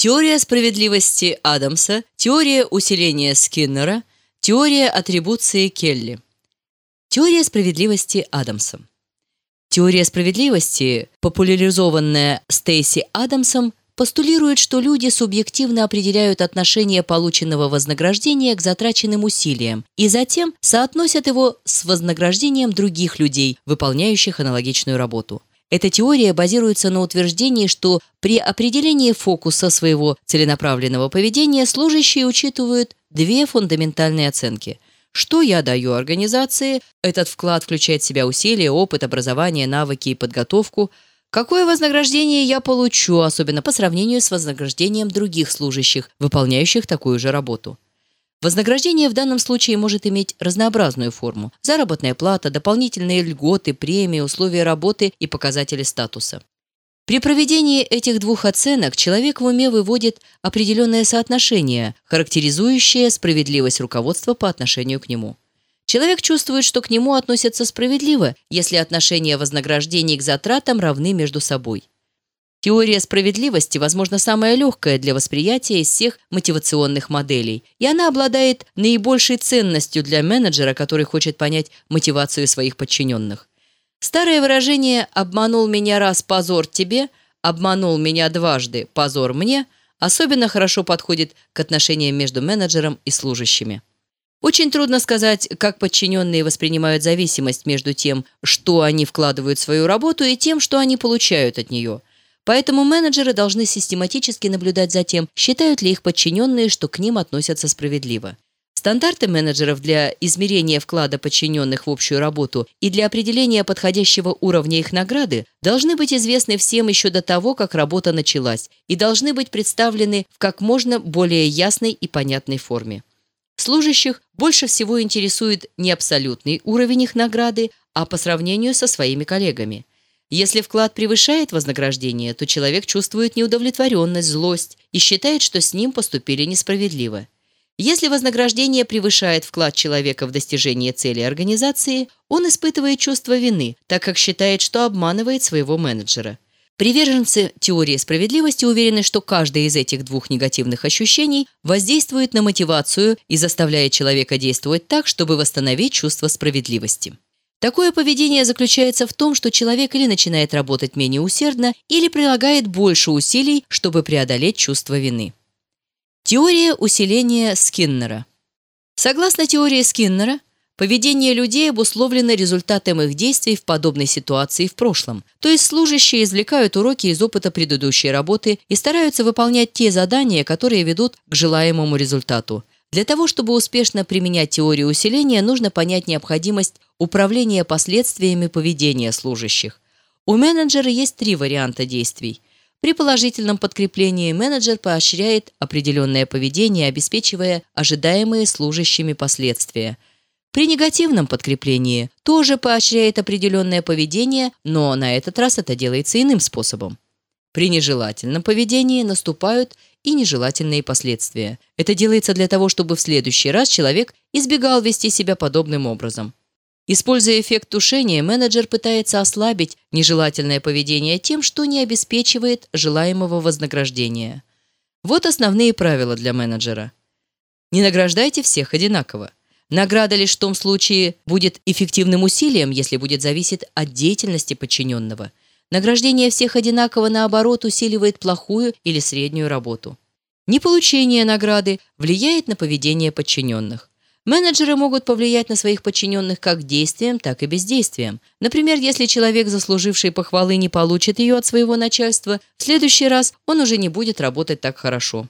Теория справедливости Адамса, теория усиления Скиннера, теория атрибуции Келли. Теория справедливости Адамса. Теория справедливости, популяризованная Стейси Адамсом, постулирует, что люди субъективно определяют отношение полученного вознаграждения к затраченным усилиям и затем соотносят его с вознаграждением других людей, выполняющих аналогичную работу. Эта теория базируется на утверждении, что при определении фокуса своего целенаправленного поведения служащие учитывают две фундаментальные оценки. Что я даю организации? Этот вклад включает в себя усилия, опыт, образование, навыки и подготовку. Какое вознаграждение я получу, особенно по сравнению с вознаграждением других служащих, выполняющих такую же работу? Вознаграждение в данном случае может иметь разнообразную форму – заработная плата, дополнительные льготы, премии, условия работы и показатели статуса. При проведении этих двух оценок человек в уме выводит определенное соотношение, характеризующее справедливость руководства по отношению к нему. Человек чувствует, что к нему относятся справедливо, если отношения вознаграждений к затратам равны между собой. Теория справедливости, возможно, самая легкая для восприятия из всех мотивационных моделей, и она обладает наибольшей ценностью для менеджера, который хочет понять мотивацию своих подчиненных. Старое выражение «обманул меня раз, позор тебе», «обманул меня дважды, позор мне» особенно хорошо подходит к отношениям между менеджером и служащими. Очень трудно сказать, как подчиненные воспринимают зависимость между тем, что они вкладывают в свою работу, и тем, что они получают от нее – Поэтому менеджеры должны систематически наблюдать за тем, считают ли их подчиненные, что к ним относятся справедливо. Стандарты менеджеров для измерения вклада подчиненных в общую работу и для определения подходящего уровня их награды должны быть известны всем еще до того, как работа началась, и должны быть представлены в как можно более ясной и понятной форме. Служащих больше всего интересует не абсолютный уровень их награды, а по сравнению со своими коллегами. Если вклад превышает вознаграждение, то человек чувствует неудовлетворенность, злость и считает, что с ним поступили несправедливо. Если вознаграждение превышает вклад человека в достижение цели организации, он испытывает чувство вины, так как считает, что обманывает своего менеджера. Приверженцы теории справедливости уверены, что каждое из этих двух негативных ощущений воздействует на мотивацию и заставляет человека действовать так, чтобы восстановить чувство справедливости. Такое поведение заключается в том, что человек или начинает работать менее усердно, или прилагает больше усилий, чтобы преодолеть чувство вины. Теория усиления Скиннера. Согласно теории Скиннера, поведение людей обусловлено результатом их действий в подобной ситуации в прошлом. То есть служащие извлекают уроки из опыта предыдущей работы и стараются выполнять те задания, которые ведут к желаемому результату. Для того, чтобы успешно применять теорию усиления, нужно понять необходимость управления последствиями поведения служащих. У менеджера есть три варианта действий. При положительном подкреплении менеджер поощряет определенное поведение, обеспечивая ожидаемые служащими последствия. При негативном подкреплении тоже поощряет определенное поведение, но на этот раз это делается иным способом. При нежелательном поведении наступают и нежелательные последствия. Это делается для того, чтобы в следующий раз человек избегал вести себя подобным образом. Используя эффект тушения, менеджер пытается ослабить нежелательное поведение тем, что не обеспечивает желаемого вознаграждения. Вот основные правила для менеджера. Не награждайте всех одинаково. Награда лишь в том случае будет эффективным усилием, если будет зависеть от деятельности подчиненного – Награждение всех одинаково, наоборот, усиливает плохую или среднюю работу. Неполучение награды влияет на поведение подчиненных. Менеджеры могут повлиять на своих подчиненных как действием, так и бездействием. Например, если человек, заслуживший похвалы, не получит ее от своего начальства, в следующий раз он уже не будет работать так хорошо.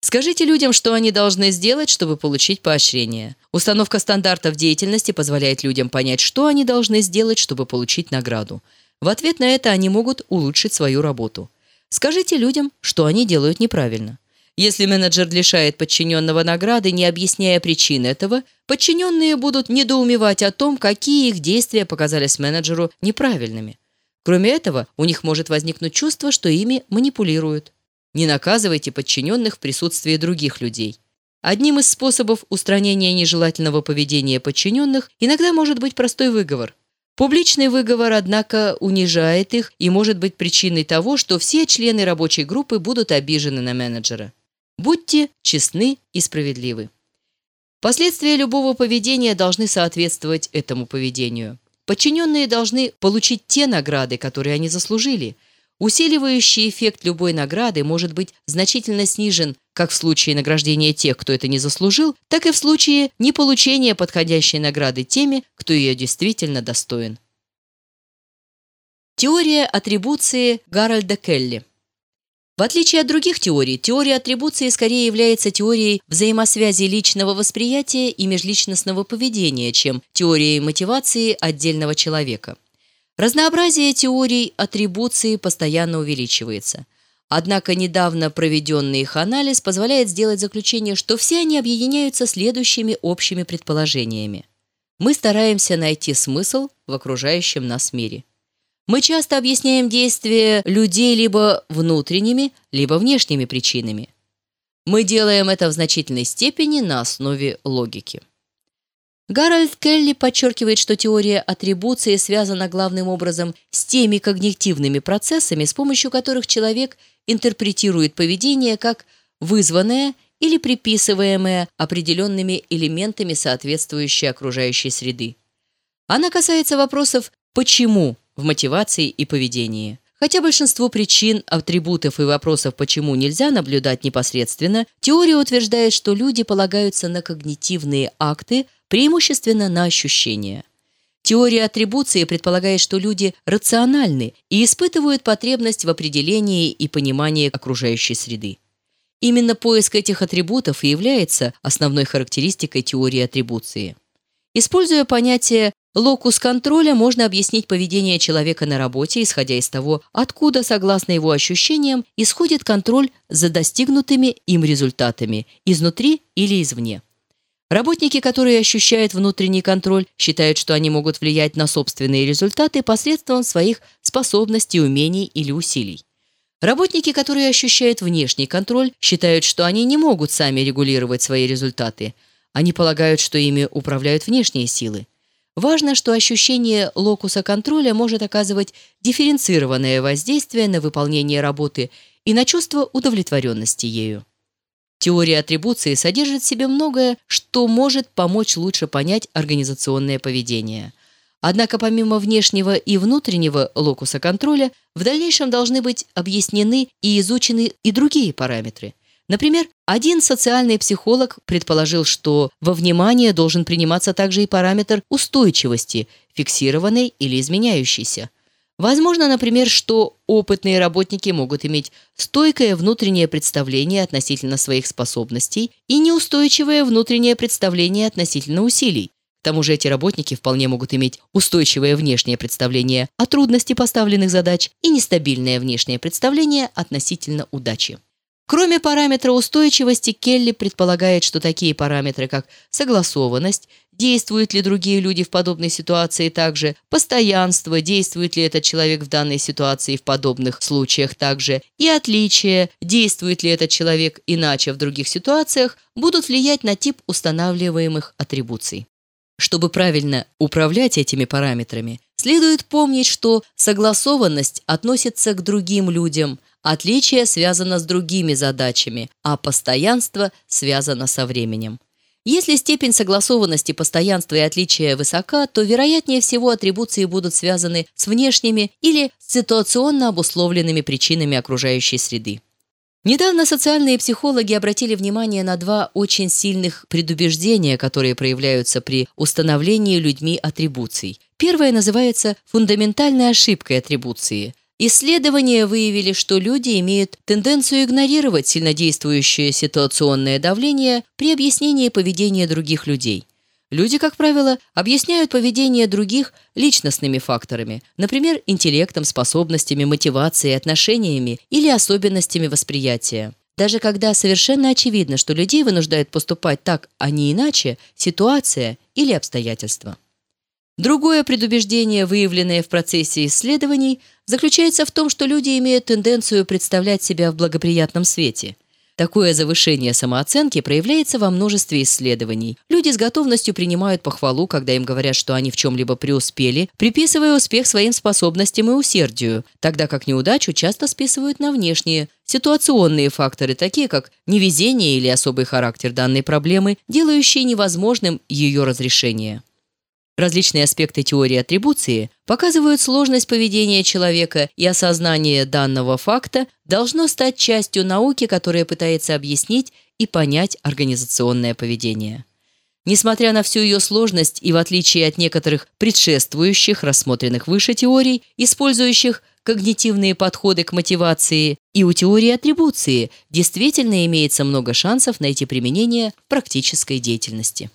Скажите людям, что они должны сделать, чтобы получить поощрение. Установка стандартов деятельности позволяет людям понять, что они должны сделать, чтобы получить награду. В ответ на это они могут улучшить свою работу. Скажите людям, что они делают неправильно. Если менеджер лишает подчиненного награды, не объясняя причин этого, подчиненные будут недоумевать о том, какие их действия показались менеджеру неправильными. Кроме этого, у них может возникнуть чувство, что ими манипулируют. Не наказывайте подчиненных в присутствии других людей. Одним из способов устранения нежелательного поведения подчиненных иногда может быть простой выговор. Публичный выговор, однако, унижает их и может быть причиной того, что все члены рабочей группы будут обижены на менеджера. Будьте честны и справедливы. Последствия любого поведения должны соответствовать этому поведению. Подчиненные должны получить те награды, которые они заслужили – Усиливающий эффект любой награды может быть значительно снижен как в случае награждения тех, кто это не заслужил, так и в случае неполучения подходящей награды теми, кто ее действительно достоин. Теория атрибуции Гарольда Келли в отличие от других теорий, теория атрибуции скорее является теорией взаимосвязи личного восприятия и межличностного поведения, чем теорией мотивации отдельного человека. Разнообразие теорий атрибуции постоянно увеличивается. Однако недавно проведенный их анализ позволяет сделать заключение, что все они объединяются следующими общими предположениями. Мы стараемся найти смысл в окружающем нас мире. Мы часто объясняем действия людей либо внутренними, либо внешними причинами. Мы делаем это в значительной степени на основе логики. Гарольд Келли подчеркивает, что теория атрибуции связана главным образом с теми когнитивными процессами, с помощью которых человек интерпретирует поведение как вызванное или приписываемое определенными элементами соответствующей окружающей среды. Она касается вопросов «почему» в мотивации и поведении. Хотя большинство причин, атрибутов и вопросов «почему» нельзя наблюдать непосредственно, теория утверждает, что люди полагаются на когнитивные акты – преимущественно на ощущения. Теория атрибуции предполагает, что люди рациональны и испытывают потребность в определении и понимании окружающей среды. Именно поиск этих атрибутов и является основной характеристикой теории атрибуции. Используя понятие локус контроля, можно объяснить поведение человека на работе, исходя из того, откуда, согласно его ощущениям, исходит контроль за достигнутыми им результатами – изнутри или извне. Работники, которые ощущают внутренний контроль, считают, что они могут влиять на собственные результаты посредством своих способностей, умений или усилий. Работники, которые ощущают внешний контроль, считают, что они не могут сами регулировать свои результаты. Они полагают, что ими управляют внешние силы. Важно, что ощущение локуса контроля может оказывать дифференцированное воздействие на выполнение работы и на чувство удовлетворенности ею. Теория атрибуции содержит в себе многое, что может помочь лучше понять организационное поведение. Однако помимо внешнего и внутреннего локуса контроля, в дальнейшем должны быть объяснены и изучены и другие параметры. Например, один социальный психолог предположил, что во внимание должен приниматься также и параметр устойчивости, фиксированный или изменяющийся – Возможно, например, что опытные работники могут иметь стойкое внутреннее представление относительно своих способностей и неустойчивое внутреннее представление относительно усилий. К тому же эти работники вполне могут иметь устойчивое внешнее представление о трудности поставленных задач и нестабильное внешнее представление относительно удачи. Кроме параметра устойчивости, Келли предполагает, что такие параметры, как согласованность, действуют ли другие люди в подобной ситуации также, постоянство, действует ли этот человек в данной ситуации в подобных случаях также, и отличие, действует ли этот человек иначе в других ситуациях, будут влиять на тип устанавливаемых атрибуций. Чтобы правильно управлять этими параметрами, следует помнить, что согласованность относится к другим людям – Отличие связано с другими задачами, а постоянство связано со временем. Если степень согласованности, постоянства и отличия высока, то вероятнее всего атрибуции будут связаны с внешними или ситуационно обусловленными причинами окружающей среды. Недавно социальные психологи обратили внимание на два очень сильных предубеждения, которые проявляются при установлении людьми атрибуций. Первое называется фундаментальной ошибкой атрибуции. Исследования выявили, что люди имеют тенденцию игнорировать сильнодействующее ситуационное давление при объяснении поведения других людей. Люди, как правило, объясняют поведение других личностными факторами, например, интеллектом, способностями, мотивацией, отношениями или особенностями восприятия. Даже когда совершенно очевидно, что людей вынуждают поступать так, а не иначе, ситуация или обстоятельства. Другое предубеждение, выявленное в процессе исследований, заключается в том, что люди имеют тенденцию представлять себя в благоприятном свете. Такое завышение самооценки проявляется во множестве исследований. Люди с готовностью принимают похвалу, когда им говорят, что они в чем-либо преуспели, приписывая успех своим способностям и усердию, тогда как неудачу часто списывают на внешние, ситуационные факторы, такие как невезение или особый характер данной проблемы, делающие невозможным ее разрешение. Различные аспекты теории атрибуции показывают сложность поведения человека, и осознание данного факта должно стать частью науки, которая пытается объяснить и понять организационное поведение. Несмотря на всю ее сложность и в отличие от некоторых предшествующих, рассмотренных выше теорий, использующих когнитивные подходы к мотивации, и у теории атрибуции действительно имеется много шансов найти применение в практической деятельности.